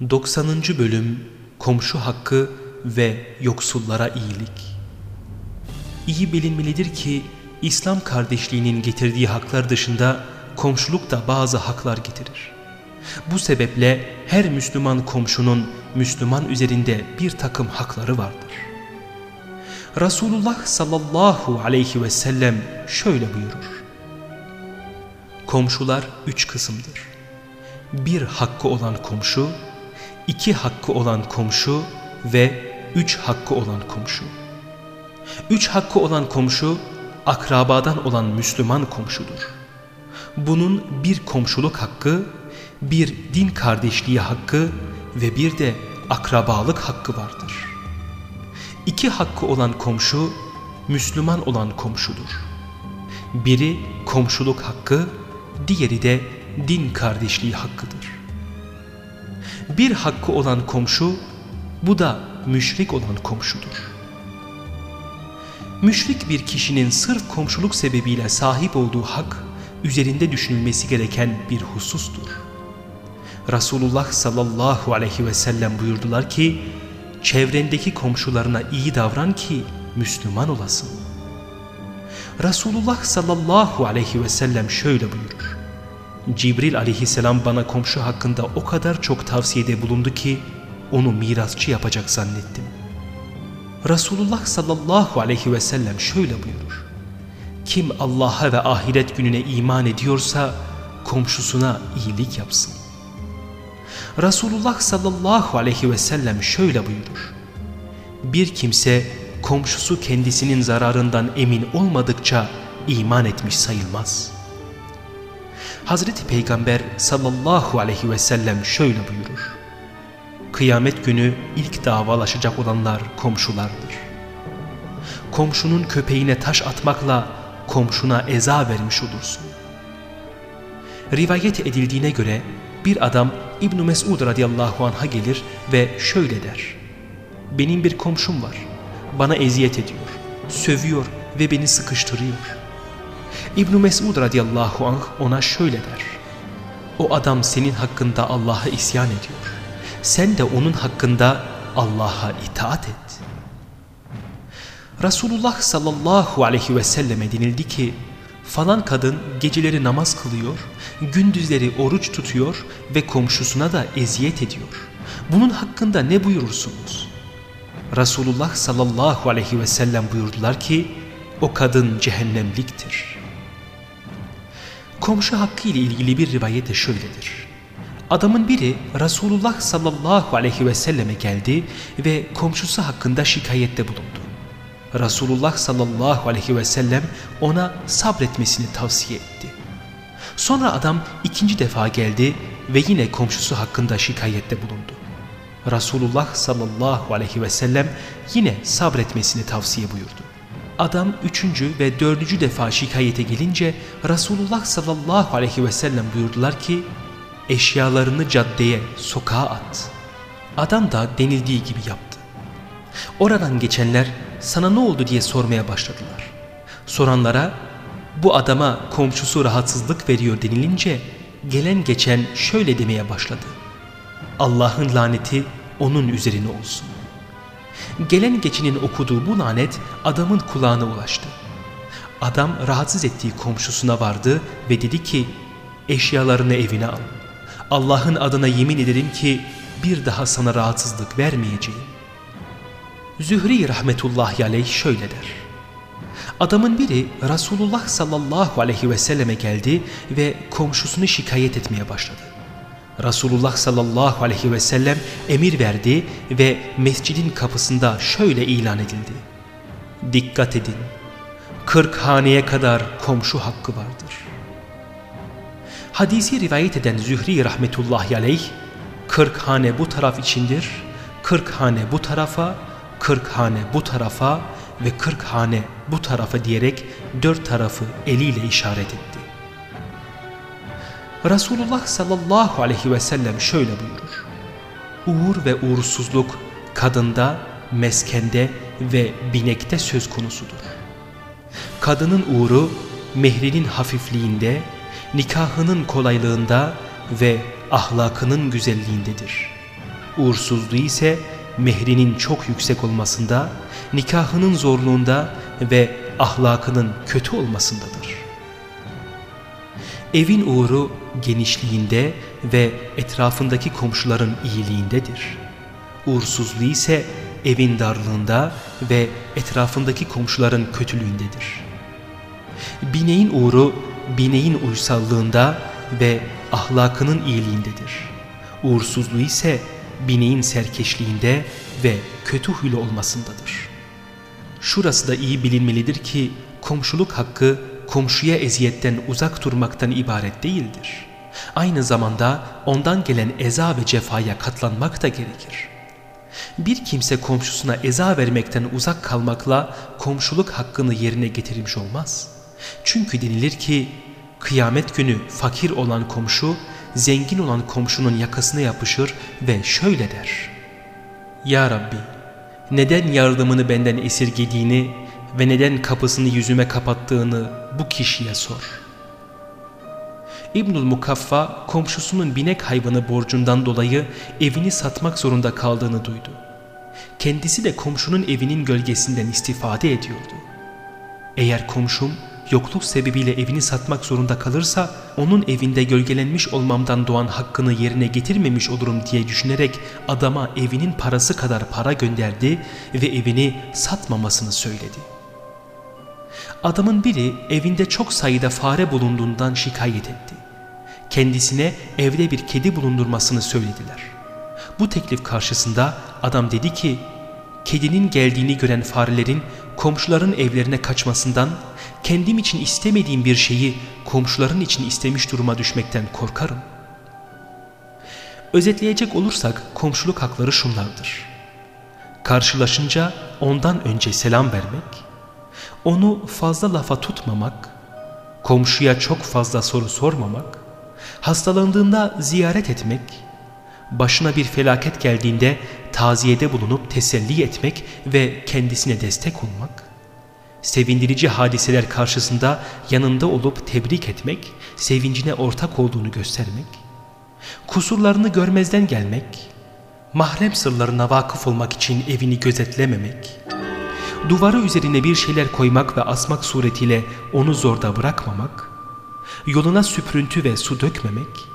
90. Bölüm Komşu Hakkı ve Yoksullara iyilik İyi bilinmelidir ki İslam kardeşliğinin getirdiği haklar dışında komşuluk da bazı haklar getirir. Bu sebeple her Müslüman komşunun Müslüman üzerinde bir takım hakları vardır. Resulullah sallallahu aleyhi ve sellem şöyle buyurur. Komşular üç kısımdır. Bir hakkı olan komşu, iki hakkı olan komşu ve üç hakkı olan komşu. Üç hakkı olan komşu akrabadan olan Müslüman komşudur. Bunun bir komşuluk hakkı, bir din kardeşliği hakkı ve bir de akrabalık hakkı vardır. İki hakkı olan komşu Müslüman olan komşudur. Biri komşuluk hakkı, diğeri de din kardeşliği hakkıdır. Bir hakkı olan komşu, bu da müşrik olan komşudur. Müşrik bir kişinin sırf komşuluk sebebiyle sahip olduğu hak, üzerinde düşünülmesi gereken bir husustur. Resulullah sallallahu aleyhi ve sellem buyurdular ki, çevrendeki komşularına iyi davran ki Müslüman olasın. Resulullah sallallahu aleyhi ve sellem şöyle buyurur. Cibril aleyhisselam bana komşu hakkında o kadar çok tavsiyede bulundu ki onu mirasçı yapacak zannettim. Resulullah sallallahu aleyhi ve sellem şöyle buyurur. Kim Allah'a ve ahiret gününe iman ediyorsa komşusuna iyilik yapsın. Resulullah sallallahu aleyhi ve sellem şöyle buyurur. Bir kimse komşusu kendisinin zararından emin olmadıkça iman etmiş sayılmaz. Hazreti Peygamber sallallahu aleyhi ve sellem şöyle buyurur. Kıyamet günü ilk davalaşacak olanlar komşulardır. Komşunun köpeğine taş atmakla komşuna eza vermiş olursun. Rivayet edildiğine göre bir adam İbn Mesud radıyallahu anh'a gelir ve şöyle der. Benim bir komşum var. Bana eziyet ediyor, sövüyor ve beni sıkıştırıyor. İbn Mesud radıyallahu anh ona şöyle der. O adam senin hakkında Allah'a isyan ediyor. Sen de onun hakkında Allah'a itaat et. Resulullah sallallahu aleyhi ve selleme denildi ki falan kadın geceleri namaz kılıyor, gündüzleri oruç tutuyor ve komşusuna da eziyet ediyor. Bunun hakkında ne buyurursunuz? Resulullah sallallahu aleyhi ve sellem buyurdular ki o kadın cehennemliktir. Komşu hakkı ile ilgili bir rivayet de şöyledir. Adamın biri Resulullah sallallahu aleyhi ve selleme geldi ve komşusu hakkında şikayette bulundu. Resulullah sallallahu aleyhi ve sellem ona sabretmesini tavsiye etti. Sonra adam ikinci defa geldi ve yine komşusu hakkında şikayette bulundu. Resulullah sallallahu aleyhi ve sellem yine sabretmesini tavsiye buyurdu. Adam üçüncü ve dördüncü defa şikayete gelince Resulullah sallallahu aleyhi ve sellem buyurdular ki eşyalarını caddeye, sokağa at. Adam da denildiği gibi yaptı. Oradan geçenler sana ne oldu diye sormaya başladılar. Soranlara bu adama komşusu rahatsızlık veriyor denilince gelen geçen şöyle demeye başladı. Allah'ın laneti onun üzerine olsun. Gelen geçinin okuduğu bu lanet adamın kulağına ulaştı. Adam rahatsız ettiği komşusuna vardı ve dedi ki eşyalarını evine al. Allah'ın adına yemin ederim ki bir daha sana rahatsızlık vermeyeceğim. Zühri rahmetullahi aleyh şöyle der. Adamın biri Resulullah sallallahu aleyhi ve selleme geldi ve komşusunu şikayet etmeye başladı. Resulullah sallallahu aleyhi ve sellem emir verdi ve mescidin kapısında şöyle ilan edildi. Dikkat edin, kırk haneye kadar komşu hakkı vardır. Hadisi rivayet eden Zühri rahmetullahi aleyh, kırk hane bu taraf içindir, kırk hane bu tarafa, kırk hane bu tarafa ve kırk hane bu tarafa diyerek dört tarafı eliyle işaret etti. Resulullah sallallahu aleyhi ve sellem şöyle buyurur. Uğur ve uğursuzluk kadında, meskende ve binekte söz konusudur. Kadının uğru mehrinin hafifliğinde, nikahının kolaylığında ve ahlakının güzelliğindedir. Uğursuzluğu ise mehrinin çok yüksek olmasında, nikahının zorluğunda ve ahlakının kötü olmasındadır. Evin uğru genişliğinde ve etrafındaki komşuların iyiliğindedir. Uğursuzluğu ise evin darlığında ve etrafındaki komşuların kötülüğündedir. Bineğin uğru bineğin uysallığında ve ahlakının iyiliğindedir. Uğursuzluğu ise bineğin serkeşliğinde ve kötü huylu olmasındadır. Şurası da iyi bilinmelidir ki komşuluk hakkı komşuya eziyetten uzak durmaktan ibaret değildir. Aynı zamanda ondan gelen eza ve cefaya katlanmak da gerekir. Bir kimse komşusuna eza vermekten uzak kalmakla komşuluk hakkını yerine getirmiş olmaz. Çünkü denilir ki kıyamet günü fakir olan komşu zengin olan komşunun yakasına yapışır ve şöyle der. Ya Rabbi neden yardımını benden esirgediğini ve neden kapısını yüzüme kapattığını bu kişiye sor. İbnül Mukaffa komşusunun binek hayvanı borcundan dolayı evini satmak zorunda kaldığını duydu. Kendisi de komşunun evinin gölgesinden istifade ediyordu. Eğer komşum yokluk sebebiyle evini satmak zorunda kalırsa onun evinde gölgelenmiş olmamdan doğan hakkını yerine getirmemiş olurum diye düşünerek adama evinin parası kadar para gönderdi ve evini satmamasını söyledi. Adamın biri evinde çok sayıda fare bulunduğundan şikayet etti. Kendisine evde bir kedi bulundurmasını söylediler. Bu teklif karşısında adam dedi ki, kedinin geldiğini gören farelerin komşuların evlerine kaçmasından kendim için istemediğim bir şeyi komşuların için istemiş duruma düşmekten korkarım. Özetleyecek olursak komşuluk hakları şunlardır. Karşılaşınca ondan önce selam vermek, onu fazla lafa tutmamak, komşuya çok fazla soru sormamak, hastalandığında ziyaret etmek, başına bir felaket geldiğinde taziyede bulunup teselli etmek ve kendisine destek olmak, sevindirici hadiseler karşısında yanında olup tebrik etmek, sevincine ortak olduğunu göstermek, kusurlarını görmezden gelmek, mahrem sırlarına vakıf olmak için evini gözetlememek, duvarı üzerine bir şeyler koymak ve asmak suretiyle onu zorda bırakmamak, yoluna süprüntü ve su dökmemek,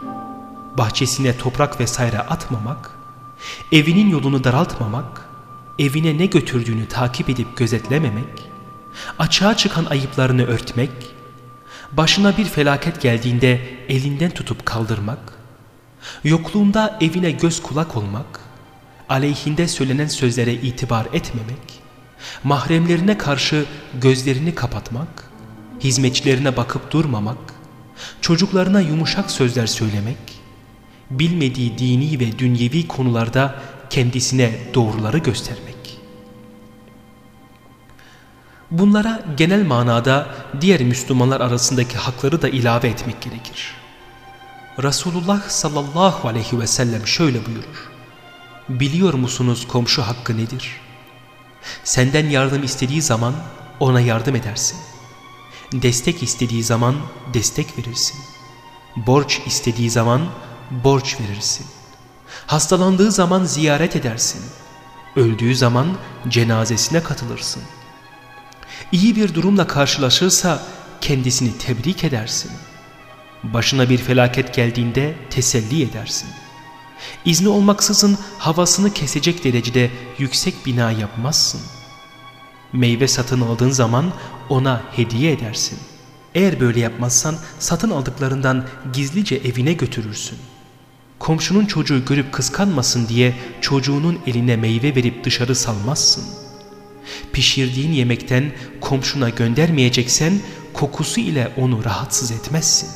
bahçesine toprak vesaire atmamak, evinin yolunu daraltmamak, evine ne götürdüğünü takip edip gözetlememek, açığa çıkan ayıplarını örtmek, başına bir felaket geldiğinde elinden tutup kaldırmak, yokluğunda evine göz kulak olmak, aleyhinde söylenen sözlere itibar etmemek, mahremlerine karşı gözlerini kapatmak, hizmetçilerine bakıp durmamak, çocuklarına yumuşak sözler söylemek, bilmediği dini ve dünyevi konularda kendisine doğruları göstermek. Bunlara genel manada diğer Müslümanlar arasındaki hakları da ilave etmek gerekir. Resulullah sallallahu aleyhi ve sellem şöyle buyurur. Biliyor musunuz komşu hakkı nedir? Senden yardım istediği zaman ona yardım edersin. Destek istediği zaman destek verirsin. Borç istediği zaman borç verirsin. Hastalandığı zaman ziyaret edersin. Öldüğü zaman cenazesine katılırsın. İyi bir durumla karşılaşırsa kendisini tebrik edersin. Başına bir felaket geldiğinde teselli edersin. İzni olmaksızın havasını kesecek derecede yüksek bina yapmazsın. Meyve satın aldığın zaman ona hediye edersin. Eğer böyle yapmazsan satın aldıklarından gizlice evine götürürsün. Komşunun çocuğu görüp kıskanmasın diye çocuğunun eline meyve verip dışarı salmazsın. Pişirdiğin yemekten komşuna göndermeyeceksen kokusu ile onu rahatsız etmezsin.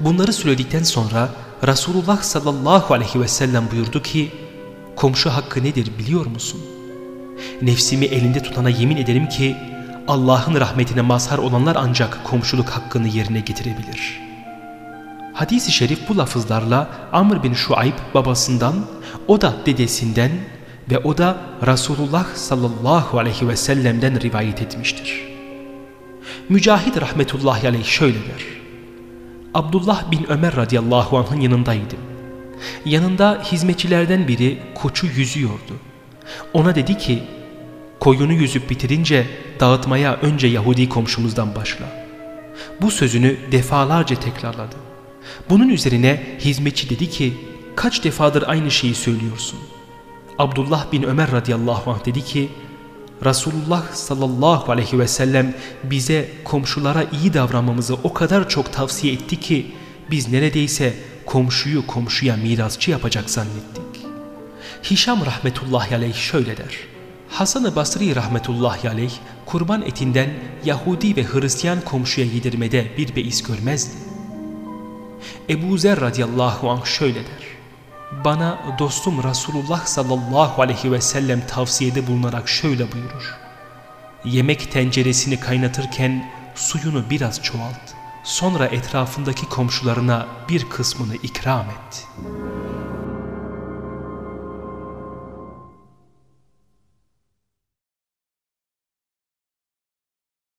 Bunları söyledikten sonra Resulullah sallallahu aleyhi ve sellem buyurdu ki komşu hakkı nedir biliyor musun? Nefsimi elinde tutana yemin ederim ki Allah'ın rahmetine mazhar olanlar ancak komşuluk hakkını yerine getirebilir. Hadis-i şerif bu lafızlarla Amr bin Şuayb babasından, o da dedesinden ve o da Resulullah sallallahu aleyhi ve sellem'den rivayet etmiştir. Mücahid rahmetullahi aleyh şöyle der. Abdullah bin Ömer radıyallahu anh'ın yanındaydım. Yanında hizmetçilerden biri koçu yüzüyordu. Ona dedi ki, koyunu yüzüp bitirince dağıtmaya önce Yahudi komşumuzdan başla. Bu sözünü defalarca tekrarladı. Bunun üzerine hizmetçi dedi ki, kaç defadır aynı şeyi söylüyorsun? Abdullah bin Ömer radıyallahu anh dedi ki, Resulullah sallallahu aleyhi ve sellem bize komşulara iyi davranmamızı o kadar çok tavsiye etti ki biz neredeyse komşuyu komşuya mirasçı yapacak zannettik. Hişam rahmetullahi aleyh şöyle der. Hasan-ı Basri rahmetullahi aleyh kurban etinden Yahudi ve Hristiyan komşuya yedirmede bir beis görmezdi. Ebu Zer radıyallahu anh şöyle der. Bana dostum Resulullah sallallahu aleyhi ve sellem tavsiyede bulunarak şöyle buyurur. Yemek tenceresini kaynatırken suyunu biraz çoğalt. Sonra etrafındaki komşularına bir kısmını ikram et.''